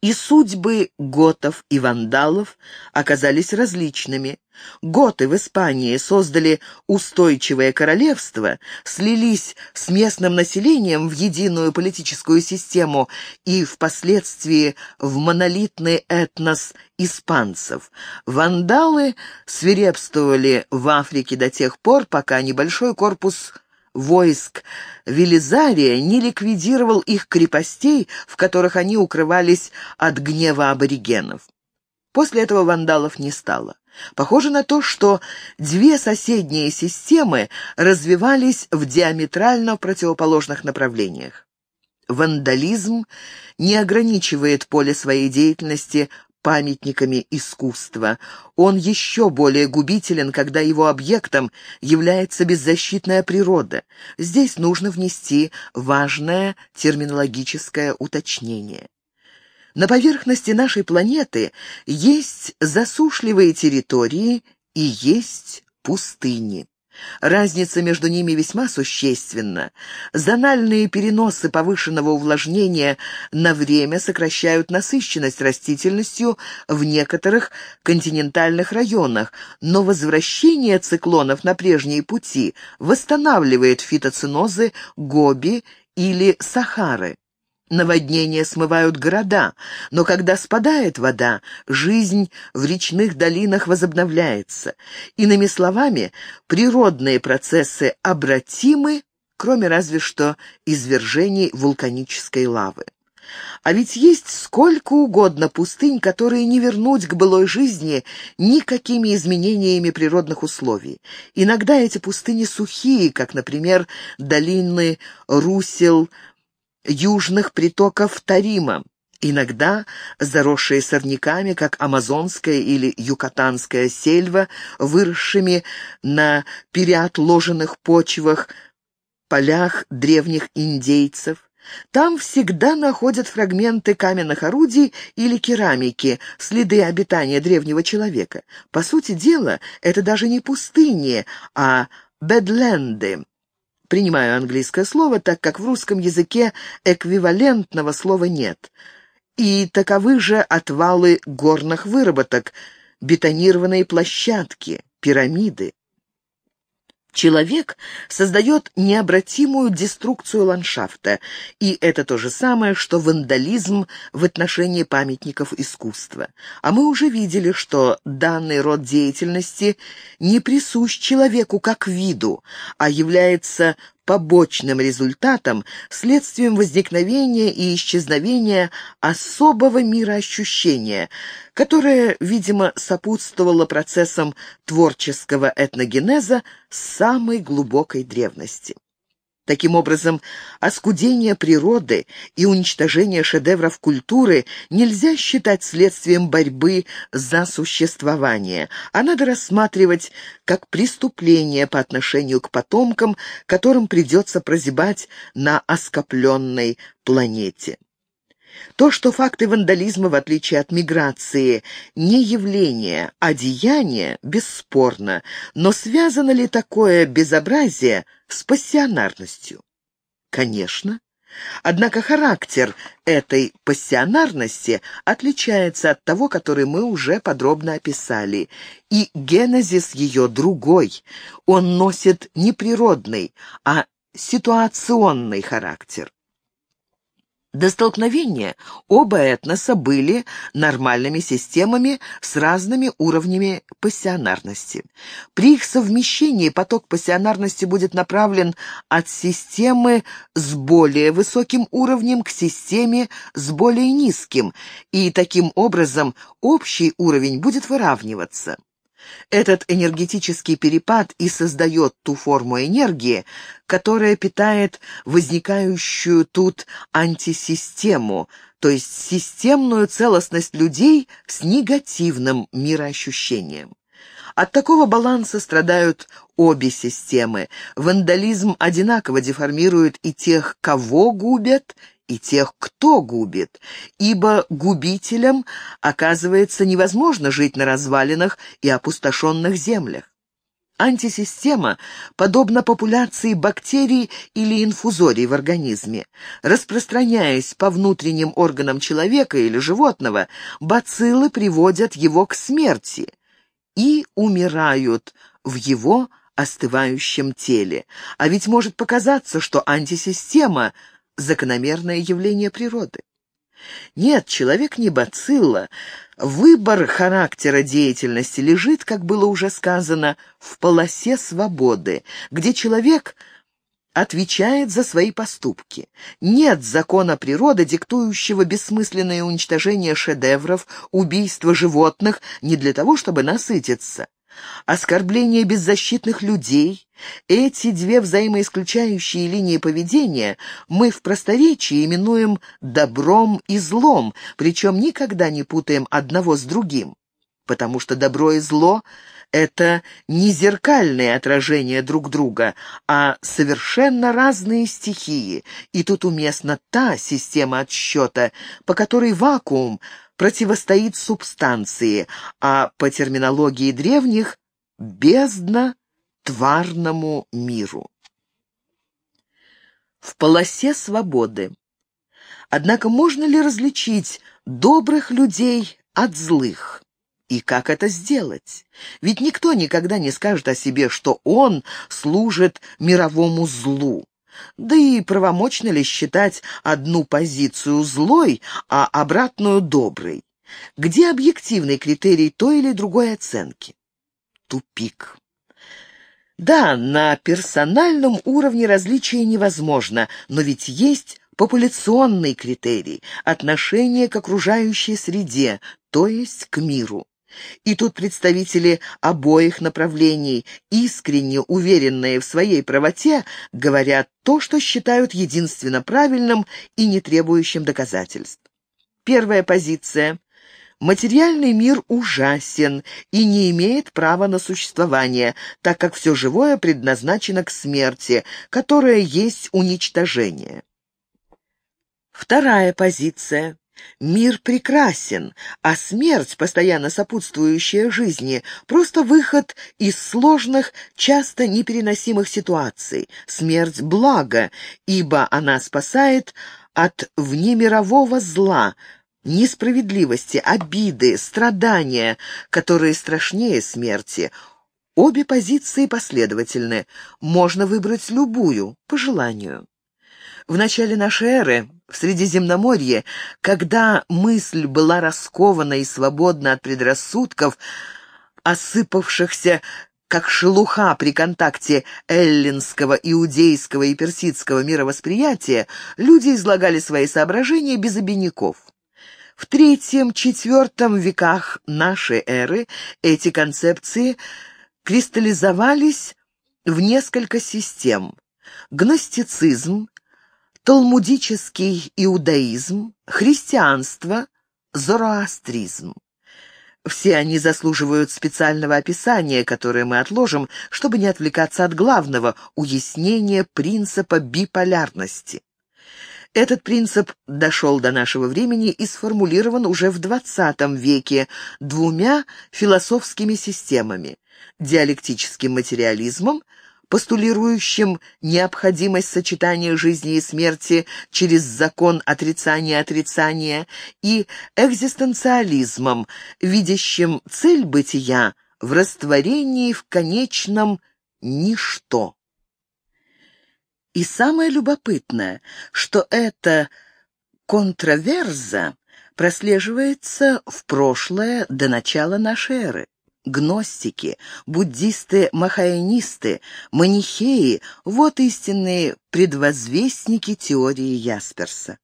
И судьбы готов и вандалов оказались различными. Готы в Испании создали устойчивое королевство, слились с местным населением в единую политическую систему и впоследствии в монолитный этнос испанцев. Вандалы свирепствовали в Африке до тех пор, пока небольшой корпус войск Велизария не ликвидировал их крепостей, в которых они укрывались от гнева аборигенов. После этого вандалов не стало. Похоже на то, что две соседние системы развивались в диаметрально противоположных направлениях. Вандализм не ограничивает поле своей деятельности памятниками искусства. Он еще более губителен, когда его объектом является беззащитная природа. Здесь нужно внести важное терминологическое уточнение. На поверхности нашей планеты есть засушливые территории и есть пустыни. Разница между ними весьма существенна. Зональные переносы повышенного увлажнения на время сокращают насыщенность растительностью в некоторых континентальных районах, но возвращение циклонов на прежние пути восстанавливает фитоцинозы Гоби или Сахары. Наводнения смывают города, но когда спадает вода, жизнь в речных долинах возобновляется. Иными словами, природные процессы обратимы, кроме разве что извержений вулканической лавы. А ведь есть сколько угодно пустынь, которые не вернуть к былой жизни никакими изменениями природных условий. Иногда эти пустыни сухие, как, например, долины Русел, южных притоков Тарима, иногда заросшие сорняками, как амазонская или юкатанская сельва, выросшими на переотложенных почвах, полях древних индейцев. Там всегда находят фрагменты каменных орудий или керамики, следы обитания древнего человека. По сути дела, это даже не пустыни, а бедленды, Принимаю английское слово, так как в русском языке эквивалентного слова нет. И таковы же отвалы горных выработок, бетонированные площадки, пирамиды. Человек создает необратимую деструкцию ландшафта, и это то же самое, что вандализм в отношении памятников искусства. А мы уже видели, что данный род деятельности не присущ человеку как виду, а является побочным результатом, следствием возникновения и исчезновения особого мироощущения, которое, видимо, сопутствовало процессам творческого этногенеза самой глубокой древности. Таким образом, оскудение природы и уничтожение шедевров культуры нельзя считать следствием борьбы за существование, а надо рассматривать как преступление по отношению к потомкам, которым придется прозябать на оскопленной планете. То, что факты вандализма, в отличие от миграции, не явление, а деяние, бесспорно, но связано ли такое безобразие с пассионарностью? Конечно. Однако характер этой пассионарности отличается от того, который мы уже подробно описали, и генезис ее другой. Он носит не природный, а ситуационный характер. До столкновения оба этноса были нормальными системами с разными уровнями пассионарности. При их совмещении поток пассионарности будет направлен от системы с более высоким уровнем к системе с более низким, и таким образом общий уровень будет выравниваться. Этот энергетический перепад и создает ту форму энергии, которая питает возникающую тут антисистему, то есть системную целостность людей с негативным мироощущением. От такого баланса страдают обе системы. Вандализм одинаково деформирует и тех, кого губят, и тех, кто губит, ибо губителям, оказывается, невозможно жить на развалинах и опустошенных землях. Антисистема подобна популяции бактерий или инфузорий в организме. Распространяясь по внутренним органам человека или животного, бациллы приводят его к смерти и умирают в его остывающем теле. А ведь может показаться, что антисистема – закономерное явление природы. Нет, человек не бацилла. Выбор характера деятельности лежит, как было уже сказано, в полосе свободы, где человек отвечает за свои поступки. Нет закона природы, диктующего бессмысленное уничтожение шедевров, убийство животных не для того, чтобы насытиться оскорбление беззащитных людей, эти две взаимоисключающие линии поведения мы в просторечии именуем добром и злом, причем никогда не путаем одного с другим, потому что добро и зло — это не зеркальные отражения друг друга, а совершенно разные стихии, и тут уместна та система отсчета, по которой вакуум — противостоит субстанции, а по терминологии древних — бездна тварному миру. В полосе свободы. Однако можно ли различить добрых людей от злых? И как это сделать? Ведь никто никогда не скажет о себе, что он служит мировому злу. Да и правомочно ли считать одну позицию злой, а обратную доброй? Где объективный критерий той или другой оценки? Тупик. Да, на персональном уровне различия невозможно, но ведь есть популяционный критерий – отношение к окружающей среде, то есть к миру. И тут представители обоих направлений, искренне уверенные в своей правоте, говорят то, что считают единственно правильным и не требующим доказательств. Первая позиция. Материальный мир ужасен и не имеет права на существование, так как все живое предназначено к смерти, которая есть уничтожение. Вторая позиция. Мир прекрасен, а смерть, постоянно сопутствующая жизни, просто выход из сложных, часто непереносимых ситуаций. Смерть – благо, ибо она спасает от внемирового зла, несправедливости, обиды, страдания, которые страшнее смерти. Обе позиции последовательны, можно выбрать любую, по желанию. В начале нашей эры в Средиземноморье, когда мысль была раскована и свободна от предрассудков, осыпавшихся как шелуха при контакте эллинского, иудейского и персидского мировосприятия, люди излагали свои соображения без обиняков. В третьем-четвертом веках нашей эры эти концепции кристаллизовались в несколько систем. Гностицизм, талмудический иудаизм, христианство, зороастризм. Все они заслуживают специального описания, которое мы отложим, чтобы не отвлекаться от главного – уяснения принципа биполярности. Этот принцип дошел до нашего времени и сформулирован уже в XX веке двумя философскими системами – диалектическим материализмом – постулирующим необходимость сочетания жизни и смерти через закон отрицания-отрицания, и экзистенциализмом, видящим цель бытия в растворении в конечном ничто. И самое любопытное, что эта контраверза прослеживается в прошлое до начала нашей эры гностики, буддисты-махаянисты, манихеи – вот истинные предвозвестники теории Ясперса.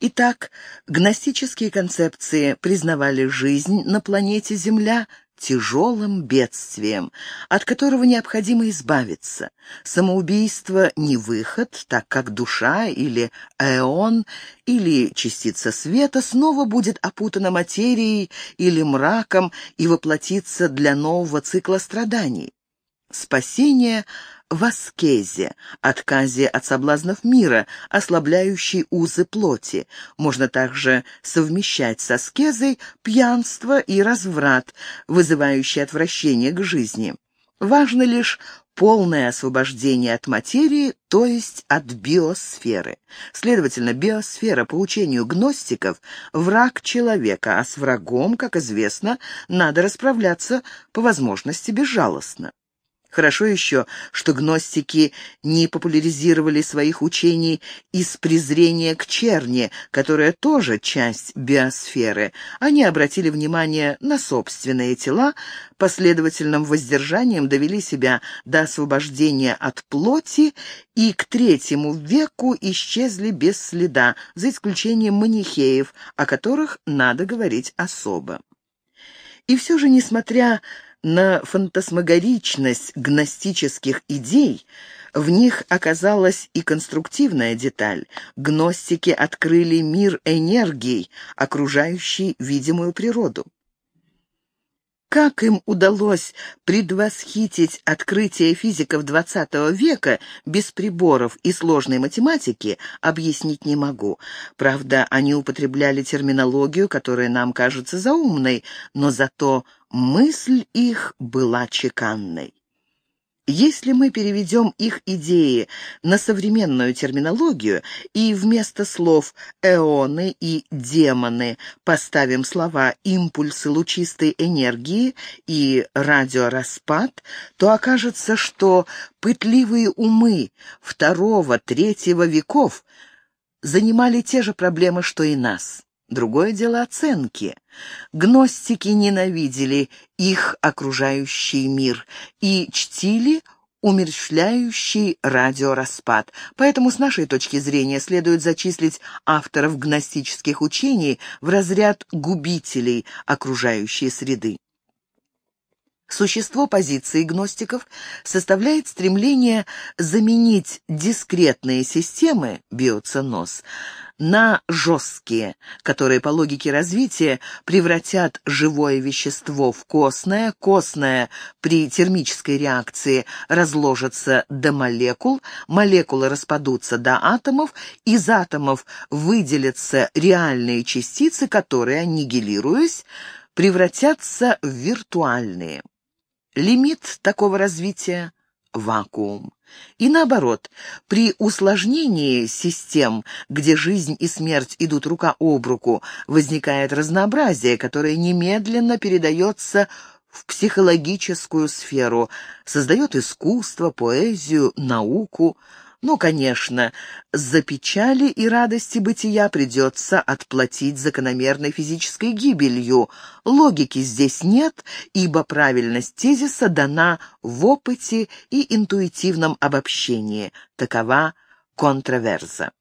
Итак, гностические концепции признавали жизнь на планете Земля тяжелым бедствием, от которого необходимо избавиться. Самоубийство не выход, так как душа или эон или частица света снова будет опутана материей или мраком и воплотится для нового цикла страданий. Спасение в аскезе, отказе от соблазнов мира, ослабляющей узы плоти. Можно также совмещать с аскезой пьянство и разврат, вызывающий отвращение к жизни. Важно лишь полное освобождение от материи, то есть от биосферы. Следовательно, биосфера по учению гностиков – враг человека, а с врагом, как известно, надо расправляться по возможности безжалостно. Хорошо еще, что гностики не популяризировали своих учений из презрения к черни, которая тоже часть биосферы. Они обратили внимание на собственные тела, последовательным воздержанием довели себя до освобождения от плоти и к третьему веку исчезли без следа, за исключением манихеев, о которых надо говорить особо. И все же, несмотря фантасмагоричность гностических идей, в них оказалась и конструктивная деталь. Гностики открыли мир энергий, окружающий видимую природу. Как им удалось предвосхитить открытие физиков XX века без приборов и сложной математики, объяснить не могу. Правда, они употребляли терминологию, которая нам кажется заумной, но зато мысль их была чеканной. Если мы переведем их идеи на современную терминологию и вместо слов «эоны» и «демоны» поставим слова «импульсы лучистой энергии» и «радиораспад», то окажется, что пытливые умы второго-третьего веков занимали те же проблемы, что и нас. Другое дело оценки. Гностики ненавидели их окружающий мир и чтили умерщвляющий радиораспад. Поэтому с нашей точки зрения следует зачислить авторов гностических учений в разряд губителей окружающей среды. Существо позиции гностиков составляет стремление заменить дискретные системы, биоценоз, на жесткие, которые по логике развития превратят живое вещество в костное, костное при термической реакции разложится до молекул, молекулы распадутся до атомов, из атомов выделятся реальные частицы, которые, аннигилируясь, превратятся в виртуальные. Лимит такого развития – вакуум. И наоборот, при усложнении систем, где жизнь и смерть идут рука об руку, возникает разнообразие, которое немедленно передается в психологическую сферу, создает искусство, поэзию, науку – ну, конечно, за печали и радости бытия придется отплатить закономерной физической гибелью. Логики здесь нет, ибо правильность тезиса дана в опыте и интуитивном обобщении. Такова контраверза.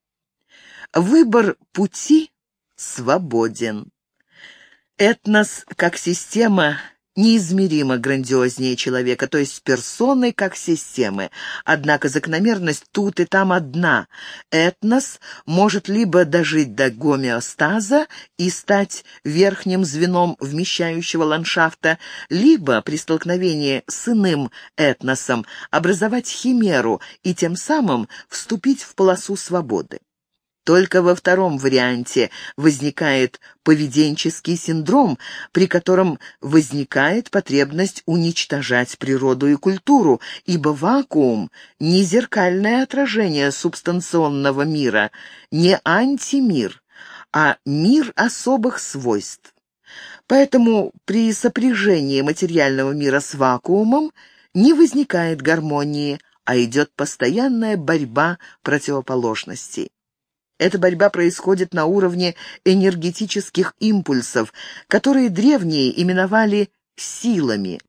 Выбор пути свободен. Этнос как система неизмеримо грандиознее человека, то есть персоны как системы. Однако закономерность тут и там одна. Этнос может либо дожить до гомеостаза и стать верхним звеном вмещающего ландшафта, либо при столкновении с иным этносом образовать химеру и тем самым вступить в полосу свободы. Только во втором варианте возникает поведенческий синдром, при котором возникает потребность уничтожать природу и культуру, ибо вакуум — не зеркальное отражение субстанционного мира, не антимир, а мир особых свойств. Поэтому при сопряжении материального мира с вакуумом не возникает гармонии, а идет постоянная борьба противоположностей. Эта борьба происходит на уровне энергетических импульсов, которые древние именовали силами.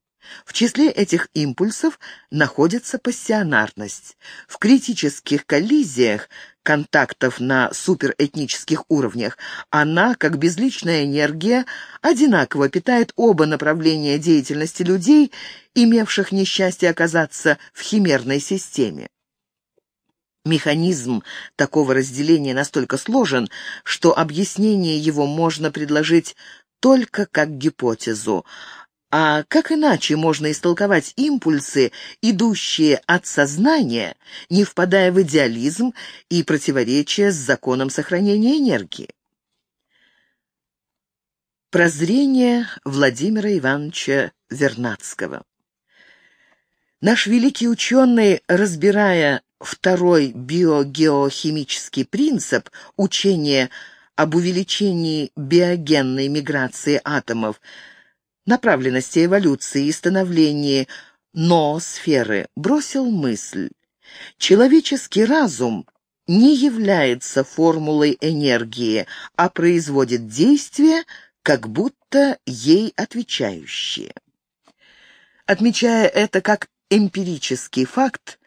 В числе этих импульсов находится пассионарность. В критических коллизиях контактов на суперэтнических уровнях она, как безличная энергия, одинаково питает оба направления деятельности людей, имевших несчастье оказаться в химерной системе. Механизм такого разделения настолько сложен, что объяснение его можно предложить только как гипотезу. А как иначе можно истолковать импульсы, идущие от сознания, не впадая в идеализм и противоречие с законом сохранения энергии? Прозрение Владимира Ивановича Вернадского Наш великий ученый, разбирая второй биогеохимический принцип учения об увеличении биогенной миграции атомов, направленности эволюции и становлении ноосферы, бросил мысль. Человеческий разум не является формулой энергии, а производит действия, как будто ей отвечающие. Отмечая это как эмпирический факт,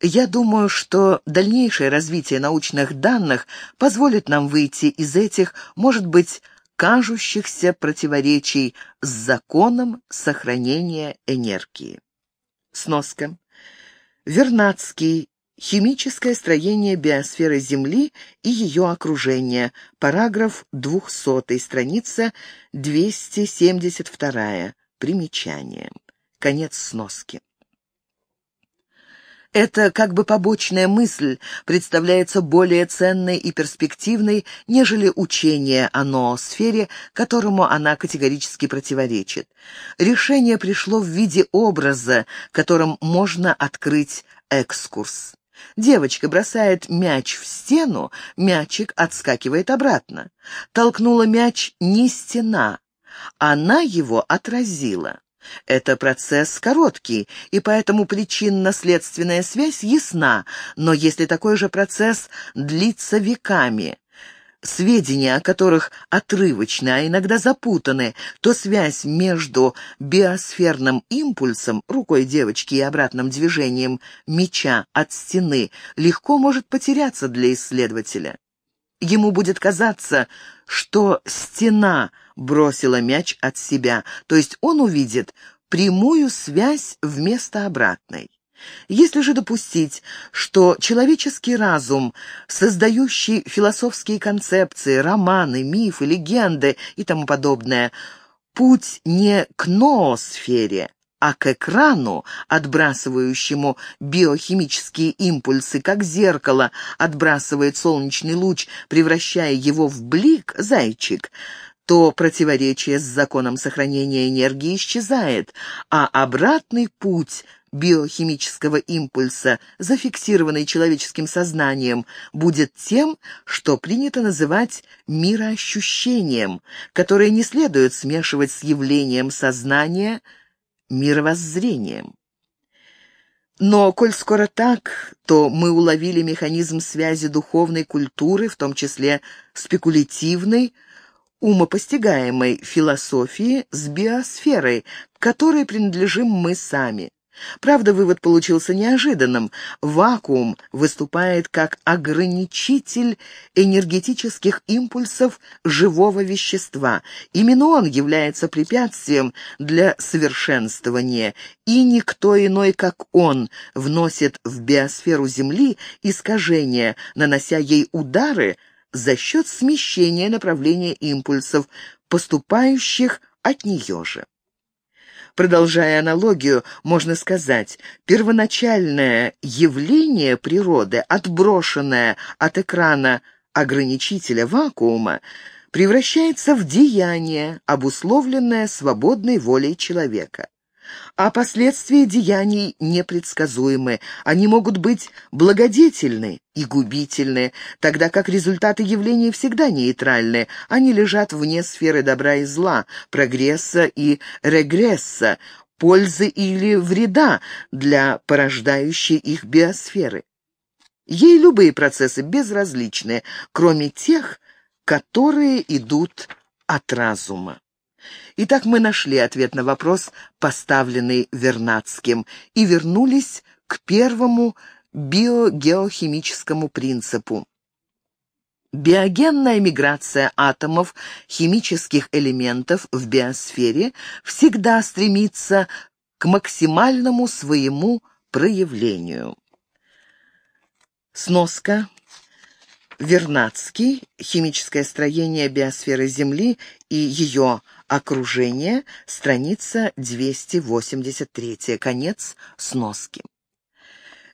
я думаю, что дальнейшее развитие научных данных позволит нам выйти из этих, может быть, кажущихся противоречий с законом сохранения энергии. Сноска. Вернадский. Химическое строение биосферы Земли и ее окружения. Параграф 200, страница 272. Примечание. Конец сноски. Эта как бы побочная мысль представляется более ценной и перспективной, нежели учение о ноосфере, которому она категорически противоречит. Решение пришло в виде образа, которым можно открыть экскурс. Девочка бросает мяч в стену, мячик отскакивает обратно. Толкнула мяч не стена, она его отразила. Это процесс короткий, и поэтому причинно-следственная связь ясна, но если такой же процесс длится веками, сведения о которых отрывочны, а иногда запутаны, то связь между биосферным импульсом, рукой девочки и обратным движением меча от стены легко может потеряться для исследователя. Ему будет казаться, что стена бросила мяч от себя, то есть он увидит прямую связь вместо обратной. Если же допустить, что человеческий разум, создающий философские концепции, романы, мифы, легенды и тому подобное, путь не к ноосфере, а к экрану, отбрасывающему биохимические импульсы, как зеркало отбрасывает солнечный луч, превращая его в блик, зайчик, то противоречие с законом сохранения энергии исчезает, а обратный путь биохимического импульса, зафиксированный человеческим сознанием, будет тем, что принято называть мироощущением, которое не следует смешивать с явлением сознания – мировоззрением. Но, коль скоро так, то мы уловили механизм связи духовной культуры, в том числе спекулятивной, умопостигаемой философии с биосферой, которой принадлежим мы сами. Правда, вывод получился неожиданным. Вакуум выступает как ограничитель энергетических импульсов живого вещества. Именно он является препятствием для совершенствования, и никто иной, как он, вносит в биосферу Земли искажения, нанося ей удары за счет смещения направления импульсов, поступающих от нее же. Продолжая аналогию, можно сказать, первоначальное явление природы, отброшенное от экрана ограничителя вакуума, превращается в деяние, обусловленное свободной волей человека а последствия деяний непредсказуемы. Они могут быть благодетельны и губительны, тогда как результаты явлений всегда нейтральны. Они лежат вне сферы добра и зла, прогресса и регресса, пользы или вреда для порождающей их биосферы. Ей любые процессы безразличны, кроме тех, которые идут от разума. Итак, мы нашли ответ на вопрос, поставленный Вернадским, и вернулись к первому биогеохимическому принципу. Биогенная миграция атомов химических элементов в биосфере всегда стремится к максимальному своему проявлению. Сноска Вернадский «Химическое строение биосферы Земли и ее окружение», страница 283, конец сноски.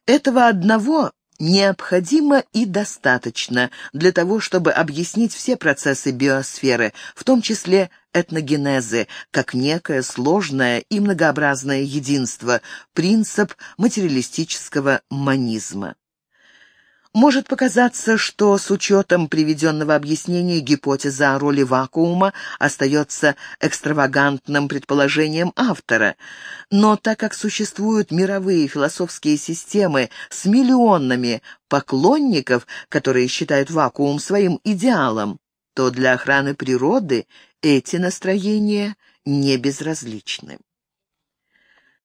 Этого одного необходимо и достаточно для того, чтобы объяснить все процессы биосферы, в том числе этногенезы, как некое сложное и многообразное единство, принцип материалистического монизма. Может показаться, что с учетом приведенного объяснения гипотеза о роли вакуума остается экстравагантным предположением автора, но так как существуют мировые философские системы с миллионами поклонников, которые считают вакуум своим идеалом, то для охраны природы эти настроения не безразличны.